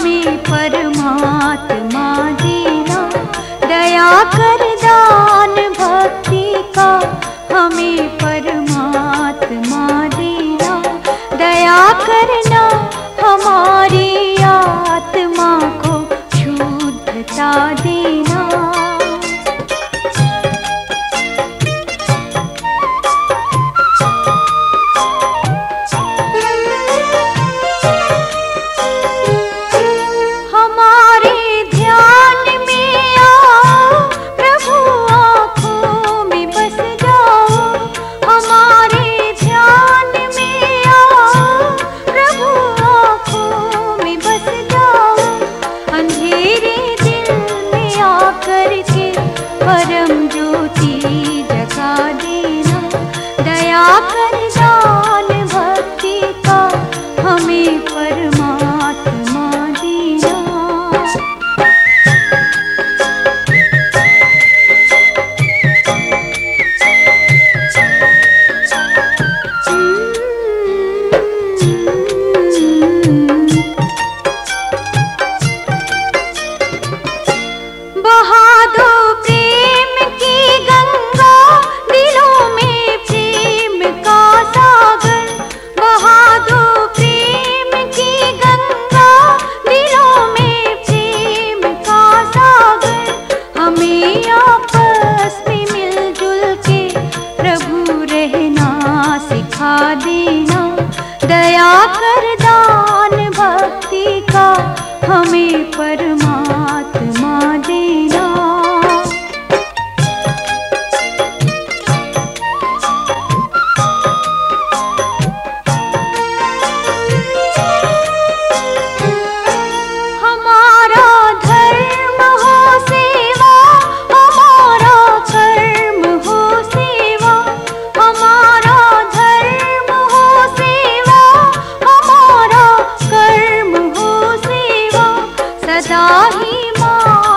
हमें परमात्मा पर सदा ही माँ।